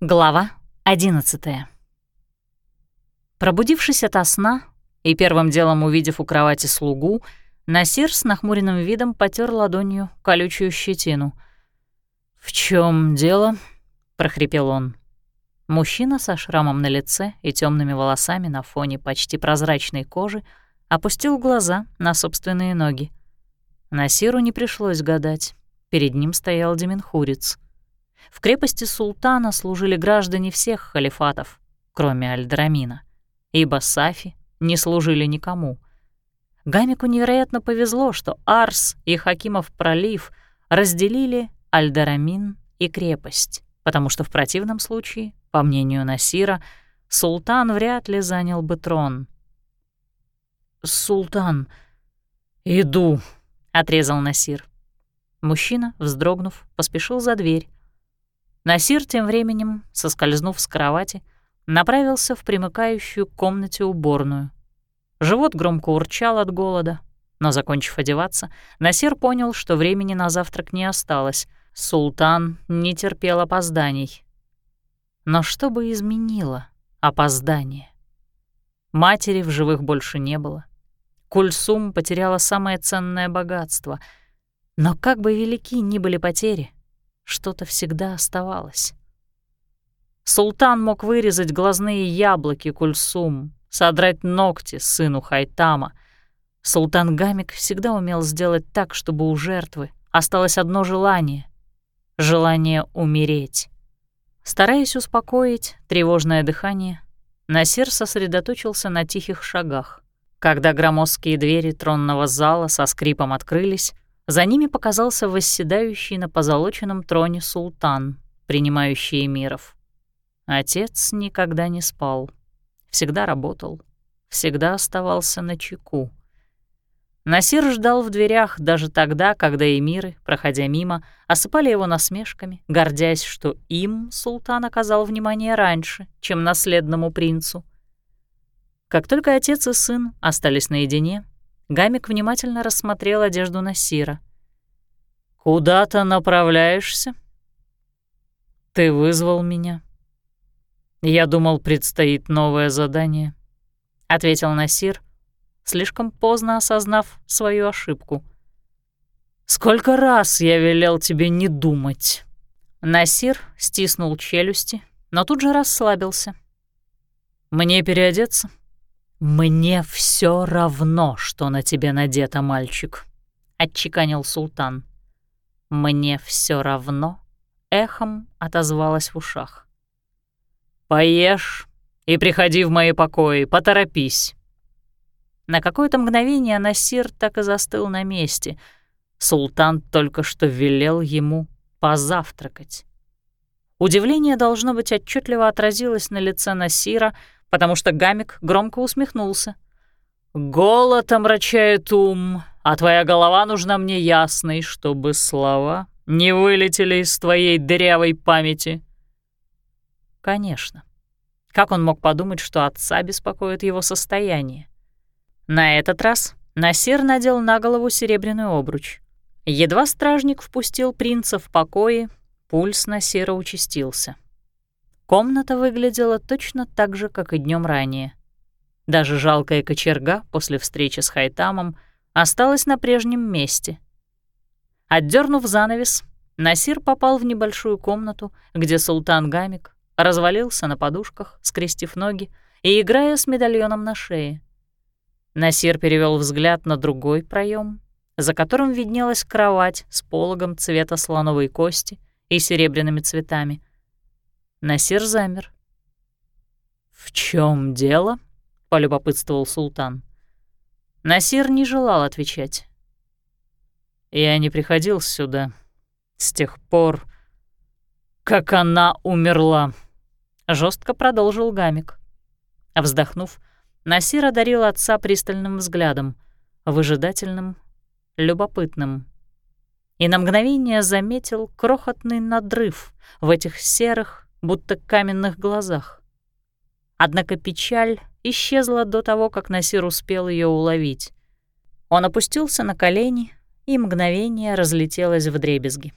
Глава 11 Пробудившись ото сна и первым делом увидев у кровати слугу, Насир с нахмуренным видом потер ладонью колючую щетину. «В чем дело?» — прохрипел он. Мужчина со шрамом на лице и темными волосами на фоне почти прозрачной кожи опустил глаза на собственные ноги. Насиру не пришлось гадать. Перед ним стоял Деменхурец. В крепости султана служили граждане всех халифатов, кроме Альдрамина, ибо Сафи не служили никому. Гамику невероятно повезло, что Арс и Хакимов пролив разделили Альдарамин и крепость, потому что в противном случае, по мнению Насира, султан вряд ли занял бы трон. «Султан, иду», — отрезал Насир. Мужчина, вздрогнув, поспешил за дверь. Насир тем временем, соскользнув с кровати, направился в примыкающую комнате уборную. Живот громко урчал от голода, но, закончив одеваться, Насир понял, что времени на завтрак не осталось. Султан не терпел опозданий. Но что бы изменило опоздание? Матери в живых больше не было. Кульсум потеряла самое ценное богатство — но как бы велики ни были потери, что-то всегда оставалось. Султан мог вырезать глазные яблоки Кульсум, содрать ногти сыну Хайтама. Султан Гамик всегда умел сделать так, чтобы у жертвы осталось одно желание — желание умереть. Стараясь успокоить тревожное дыхание, Насир сосредоточился на тихих шагах. Когда громоздкие двери тронного зала со скрипом открылись, за ними показался восседающий на позолоченном троне султан, принимающий эмиров. Отец никогда не спал, всегда работал, всегда оставался на чеку. Насир ждал в дверях даже тогда, когда эмиры, проходя мимо, осыпали его насмешками, гордясь, что им султан оказал внимание раньше, чем наследному принцу. Как только отец и сын остались наедине, Гамик внимательно рассмотрел одежду Насира. «Куда-то направляешься?» «Ты вызвал меня?» «Я думал, предстоит новое задание», — ответил Насир, слишком поздно осознав свою ошибку. «Сколько раз я велел тебе не думать!» Насир стиснул челюсти, но тут же расслабился. «Мне переодеться?» «Мне все равно, что на тебе надето, мальчик», — отчеканил султан. «Мне все равно», — эхом отозвалась в ушах. «Поешь и приходи в мои покои, поторопись». На какое-то мгновение Насир так и застыл на месте. Султан только что велел ему позавтракать. Удивление, должно быть, отчетливо отразилось на лице Насира — потому что Гамик громко усмехнулся. «Голод омрачает ум, а твоя голова нужна мне ясной, чтобы слова не вылетели из твоей дырявой памяти». Конечно. Как он мог подумать, что отца беспокоит его состояние? На этот раз Насир надел на голову серебряный обруч. Едва стражник впустил принца в покое, пульс Насира участился. Комната выглядела точно так же, как и днем ранее. Даже жалкая кочерга после встречи с Хайтамом осталась на прежнем месте. Отдернув занавес, Насир попал в небольшую комнату, где султан Гамик развалился на подушках, скрестив ноги и играя с медальоном на шее. Насир перевел взгляд на другой проем, за которым виднелась кровать с пологом цвета слоновой кости и серебряными цветами — Насир замер. «В чем дело?» — полюбопытствовал султан. Насир не желал отвечать. «Я не приходил сюда с тех пор, как она умерла», — жестко продолжил Гамик. Вздохнув, Насир одарил отца пристальным взглядом, выжидательным, любопытным. И на мгновение заметил крохотный надрыв в этих серых, будто каменных глазах. Однако печаль исчезла до того, как Насир успел ее уловить. Он опустился на колени, и мгновение разлетелось в дребезги.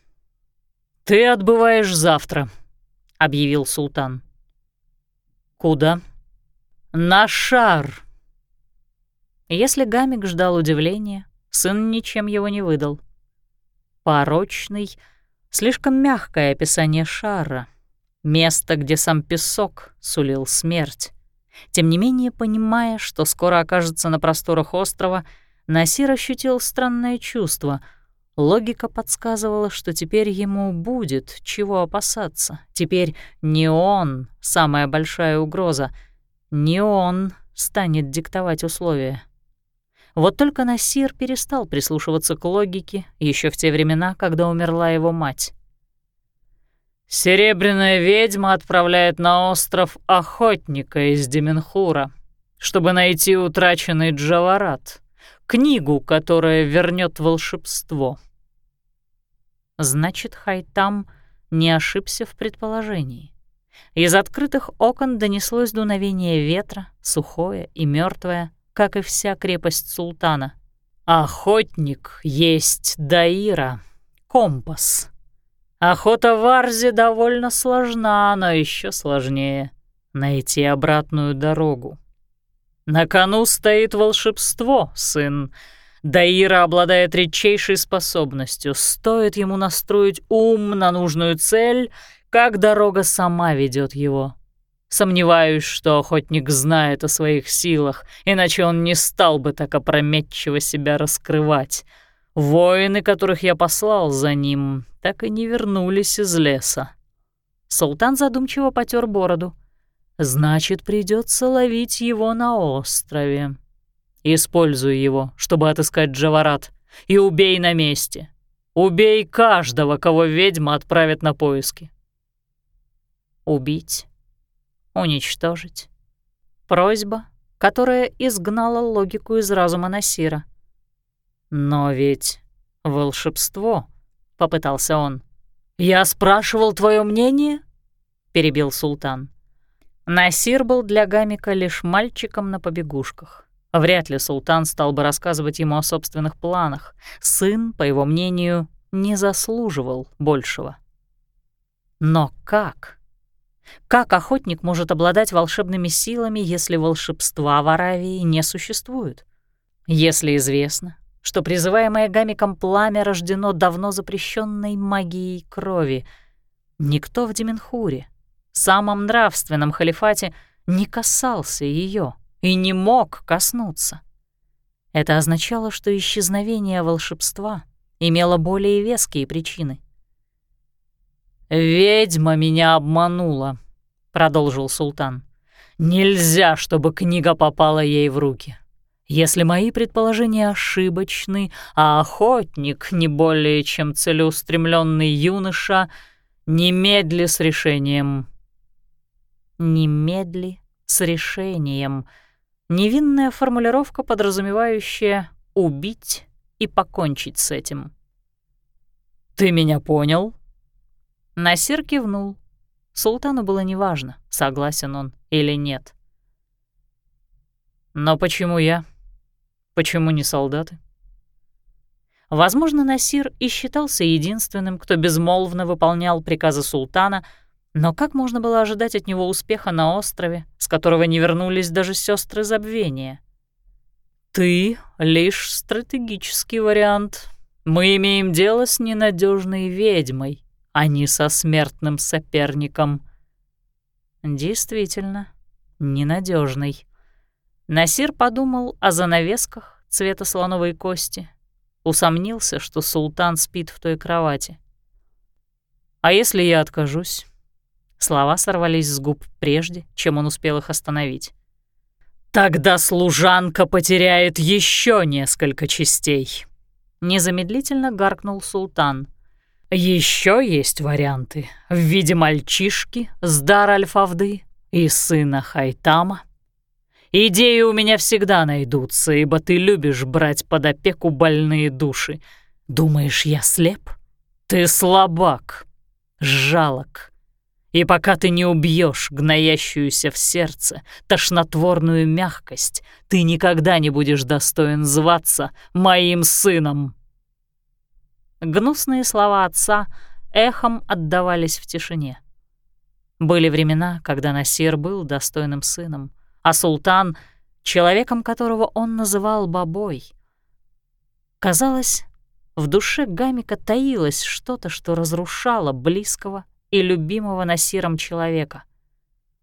«Ты отбываешь завтра», — объявил султан. «Куда?» «На шар!» Если Гамик ждал удивления, сын ничем его не выдал. Порочный, слишком мягкое описание шара, место, где сам песок сулил смерть. Тем не менее, понимая, что скоро окажется на просторах острова, Насир ощутил странное чувство — Логика подсказывала, что теперь ему будет чего опасаться. Теперь не он — самая большая угроза, не он станет диктовать условия. Вот только Насир перестал прислушиваться к логике еще в те времена, когда умерла его мать. «Серебряная ведьма отправляет на остров охотника из Деменхура, чтобы найти утраченный Джаварат», книгу, которая вернет волшебство. Значит, Хайтам не ошибся в предположении. Из открытых окон донеслось дуновение ветра, сухое и мертвое, как и вся крепость султана. «Охотник есть Даира, компас. Охота в Арзе довольно сложна, но еще сложнее — найти обратную дорогу. На кону стоит волшебство, сын. Даира обладает редчайшей способностью. Стоит ему настроить ум на нужную цель, как дорога сама ведет его. Сомневаюсь, что охотник знает о своих силах, иначе он не стал бы так опрометчиво себя раскрывать. Воины, которых я послал за ним, так и не вернулись из леса. Султан задумчиво потер бороду. Значит, придется ловить его на острове. Используй его, чтобы отыскать Джаварат, и убей на месте. Убей каждого, кого ведьма отправит на поиски. Убить, уничтожить. Просьба, которая изгнала логику из разума Насира. Но ведь волшебство, — попытался он. «Я спрашивал твое мнение?» — перебил султан. Насир был для Гамика лишь мальчиком на побегушках. Вряд ли султан стал бы рассказывать ему о собственных планах. Сын, по его мнению, не заслуживал большего. Но как? Как охотник может обладать волшебными силами, если волшебства в Аравии не существует? Если известно, что призываемое Гамиком пламя рождено давно запрещенной магией крови, никто в Деменхуре, самом нравственном халифате, не касался ее и не мог коснуться. Это означало, что исчезновение волшебства имело более веские причины. «Ведьма меня обманула», — продолжил султан. «Нельзя, чтобы книга попала ей в руки. Если мои предположения ошибочны, а охотник не более чем целеустремленный юноша, немедли с решением». «Немедли с решением», Невинная формулировка, подразумевающая «убить» и покончить с этим. «Ты меня понял?» Насир кивнул. Султану было неважно, согласен он или нет. «Но почему я? Почему не солдаты?» Возможно, Насир и считался единственным, кто безмолвно выполнял приказы султана — но как можно было ожидать от него успеха на острове, с которого не вернулись даже сестры забвения? «Ты — лишь стратегический вариант. Мы имеем дело с ненадежной ведьмой, а не со смертным соперником». Действительно, ненадежный. Насир подумал о занавесках цвета слоновой кости, усомнился, что султан спит в той кровати. «А если я откажусь?» Слова сорвались с губ прежде, чем он успел их остановить. «Тогда служанка потеряет еще несколько частей», — незамедлительно гаркнул султан. Еще есть варианты в виде мальчишки с дар Альфавды и сына Хайтама. Идеи у меня всегда найдутся, ибо ты любишь брать под опеку больные души. Думаешь, я слеп? Ты слабак, жалок, и пока ты не убьешь гноящуюся в сердце тошнотворную мягкость, ты никогда не будешь достоин зваться моим сыном. Гнусные слова отца эхом отдавались в тишине. Были времена, когда Насир был достойным сыном, а султан — человеком, которого он называл бабой. Казалось, в душе Гамика таилось что-то, что разрушало близкого и любимого Насиром человека.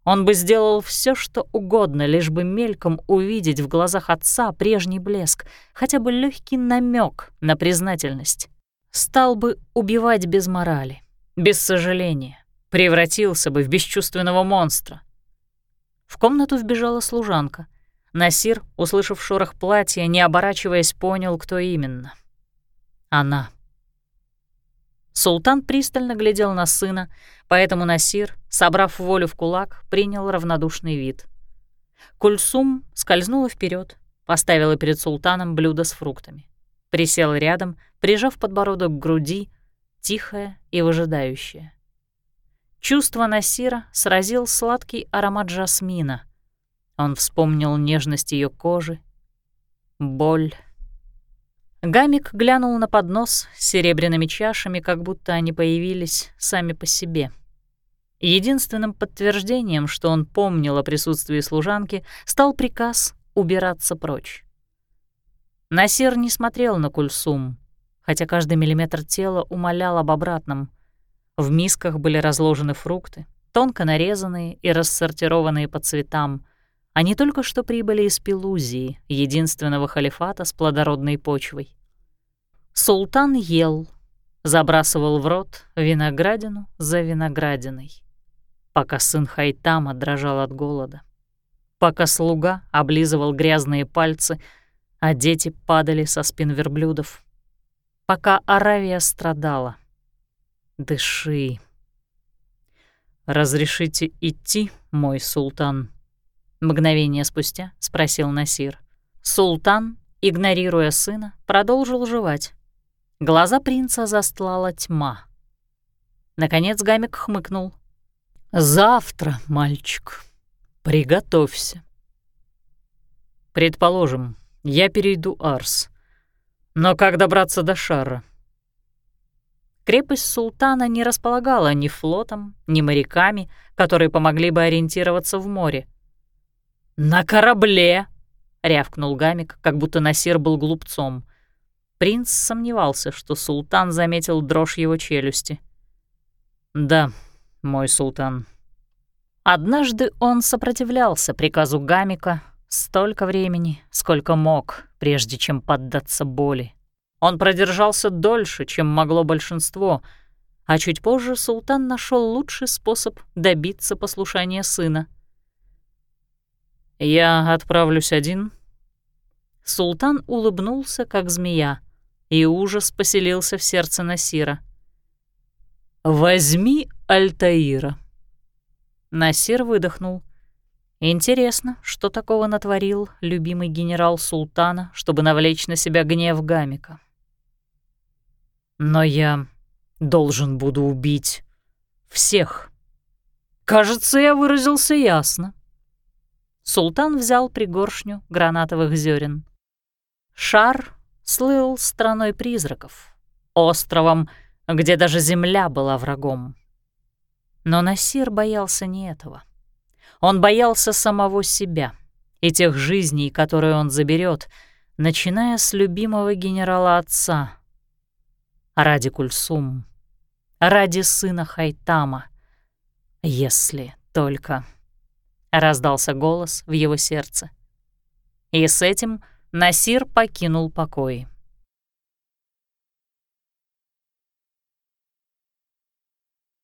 Он бы сделал все, что угодно, лишь бы мельком увидеть в глазах отца прежний блеск, хотя бы легкий намек на признательность. Стал бы убивать без морали, без сожаления, превратился бы в бесчувственного монстра. В комнату вбежала служанка. Насир, услышав шорох платья, не оборачиваясь, понял, кто именно. Она. Султан пристально глядел на сына, поэтому Насир, собрав волю в кулак, принял равнодушный вид. Кульсум скользнула вперед, поставила перед султаном блюдо с фруктами. Присела рядом, прижав подбородок к груди, тихая и выжидающая. Чувство Насира сразил сладкий аромат жасмина. Он вспомнил нежность ее кожи, боль, Гамик глянул на поднос с серебряными чашами, как будто они появились сами по себе. Единственным подтверждением, что он помнил о присутствии служанки, стал приказ убираться прочь. Насир не смотрел на Кульсум, хотя каждый миллиметр тела умолял об обратном. В мисках были разложены фрукты, тонко нарезанные и рассортированные по цветам. Они только что прибыли из Пелузии, единственного халифата с плодородной почвой. Султан ел, забрасывал в рот виноградину за виноградиной, пока сын Хайтама дрожал от голода, пока слуга облизывал грязные пальцы, а дети падали со спин верблюдов, пока Аравия страдала. «Дыши», «Разрешите идти, мой султан?» Мгновение спустя спросил Насир. Султан, игнорируя сына, продолжил жевать. Глаза принца застлала тьма. Наконец Гамик хмыкнул. «Завтра, мальчик, приготовься. Предположим, я перейду Арс. Но как добраться до шара?» Крепость султана не располагала ни флотом, ни моряками, которые помогли бы ориентироваться в море. «На корабле!» — рявкнул Гамик, как будто Насир был глупцом. Принц сомневался, что султан заметил дрожь его челюсти. «Да, мой султан». Однажды он сопротивлялся приказу Гамика столько времени, сколько мог, прежде чем поддаться боли. Он продержался дольше, чем могло большинство, а чуть позже султан нашел лучший способ добиться послушания сына — «Я отправлюсь один». Султан улыбнулся, как змея, и ужас поселился в сердце Насира. «Возьми Альтаира». Насир выдохнул. Интересно, что такого натворил любимый генерал султана, чтобы навлечь на себя гнев Гамика. Но я должен буду убить всех. Кажется, я выразился ясно. Султан взял пригоршню гранатовых зерен. Шар слыл страной призраков, островом, где даже земля была врагом. Но Насир боялся не этого. Он боялся самого себя и тех жизней, которые он заберет, начиная с любимого генерала отца. Ради Кульсум, ради сына Хайтама, если только... — раздался голос в его сердце. И с этим Насир покинул покой.